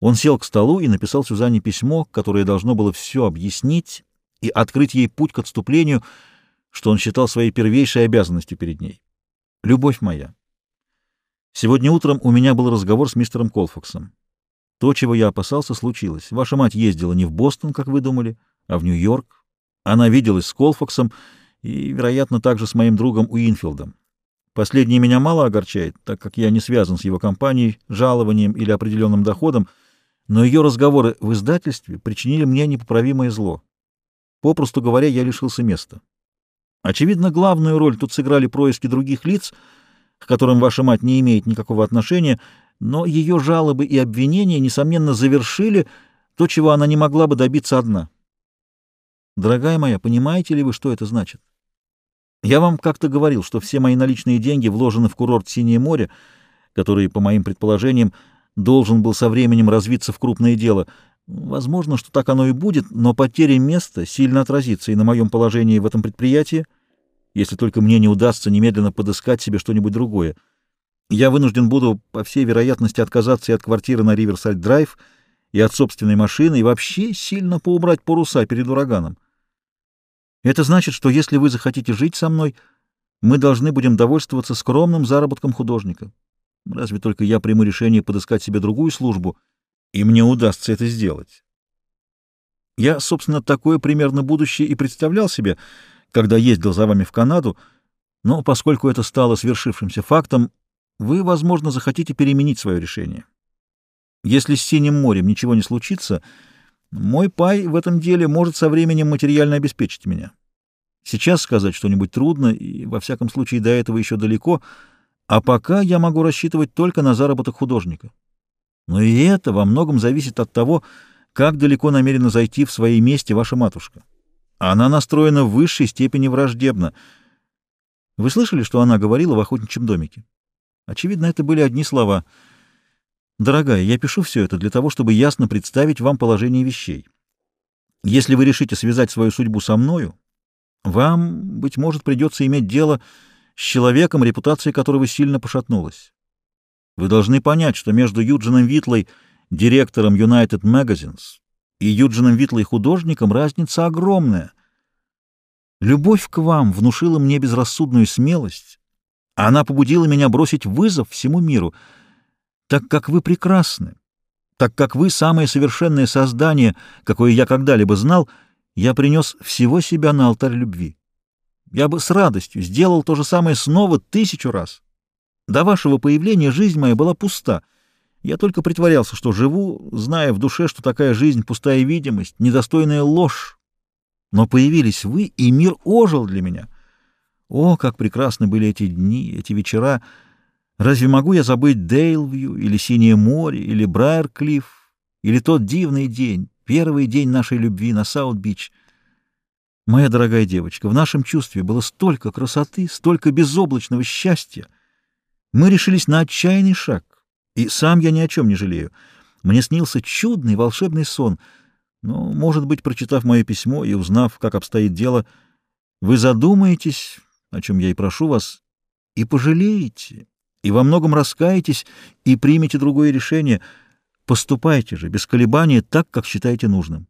Он сел к столу и написал Сюзанне письмо, которое должно было все объяснить и открыть ей путь к отступлению, что он считал своей первейшей обязанностью перед ней. «Любовь моя, сегодня утром у меня был разговор с мистером Колфаксом. То, чего я опасался, случилось. Ваша мать ездила не в Бостон, как вы думали, а в Нью-Йорк. Она виделась с Колфаксом и, вероятно, также с моим другом Уинфилдом. Последний меня мало огорчает, так как я не связан с его компанией, жалованием или определенным доходом, но ее разговоры в издательстве причинили мне непоправимое зло. Попросту говоря, я лишился места. Очевидно, главную роль тут сыграли происки других лиц, к которым ваша мать не имеет никакого отношения, но ее жалобы и обвинения, несомненно, завершили то, чего она не могла бы добиться одна. Дорогая моя, понимаете ли вы, что это значит? Я вам как-то говорил, что все мои наличные деньги вложены в курорт Синее море, который, по моим предположениям, должен был со временем развиться в крупное дело. Возможно, что так оно и будет, но потеря места сильно отразится и на моем положении в этом предприятии, если только мне не удастся немедленно подыскать себе что-нибудь другое. Я вынужден буду, по всей вероятности, отказаться и от квартиры на Риверсайд-драйв, и от собственной машины, и вообще сильно поубрать паруса перед ураганом. Это значит, что если вы захотите жить со мной, мы должны будем довольствоваться скромным заработком художника. Разве только я приму решение подыскать себе другую службу, и мне удастся это сделать. Я, собственно, такое примерно будущее и представлял себе, когда ездил за вами в Канаду, но поскольку это стало свершившимся фактом, вы, возможно, захотите переменить свое решение. Если с Синим морем ничего не случится, мой пай в этом деле может со временем материально обеспечить меня. Сейчас сказать что-нибудь трудно, и, во всяком случае, до этого еще далеко — а пока я могу рассчитывать только на заработок художника. Но и это во многом зависит от того, как далеко намерена зайти в своей месте ваша матушка. Она настроена в высшей степени враждебно. Вы слышали, что она говорила в охотничьем домике? Очевидно, это были одни слова. Дорогая, я пишу все это для того, чтобы ясно представить вам положение вещей. Если вы решите связать свою судьбу со мною, вам, быть может, придется иметь дело с человеком, репутация которого сильно пошатнулась. Вы должны понять, что между Юджином Витлой, директором United Magazines, и Юджином Витлой, художником, разница огромная. Любовь к вам внушила мне безрассудную смелость, она побудила меня бросить вызов всему миру, так как вы прекрасны, так как вы самое совершенное создание, какое я когда-либо знал, я принес всего себя на алтарь любви. Я бы с радостью сделал то же самое снова тысячу раз. До вашего появления жизнь моя была пуста. Я только притворялся, что живу, зная в душе, что такая жизнь — пустая видимость, недостойная ложь. Но появились вы, и мир ожил для меня. О, как прекрасны были эти дни, эти вечера! Разве могу я забыть Дейлвью, или Синее море, или Брайер-Клифф, или тот дивный день, первый день нашей любви на Саут-Бич — Моя дорогая девочка, в нашем чувстве было столько красоты, столько безоблачного счастья. Мы решились на отчаянный шаг, и сам я ни о чем не жалею. Мне снился чудный волшебный сон, но, может быть, прочитав мое письмо и узнав, как обстоит дело, вы задумаетесь, о чем я и прошу вас, и пожалеете, и во многом раскаетесь, и примете другое решение. Поступайте же, без колебания, так, как считаете нужным.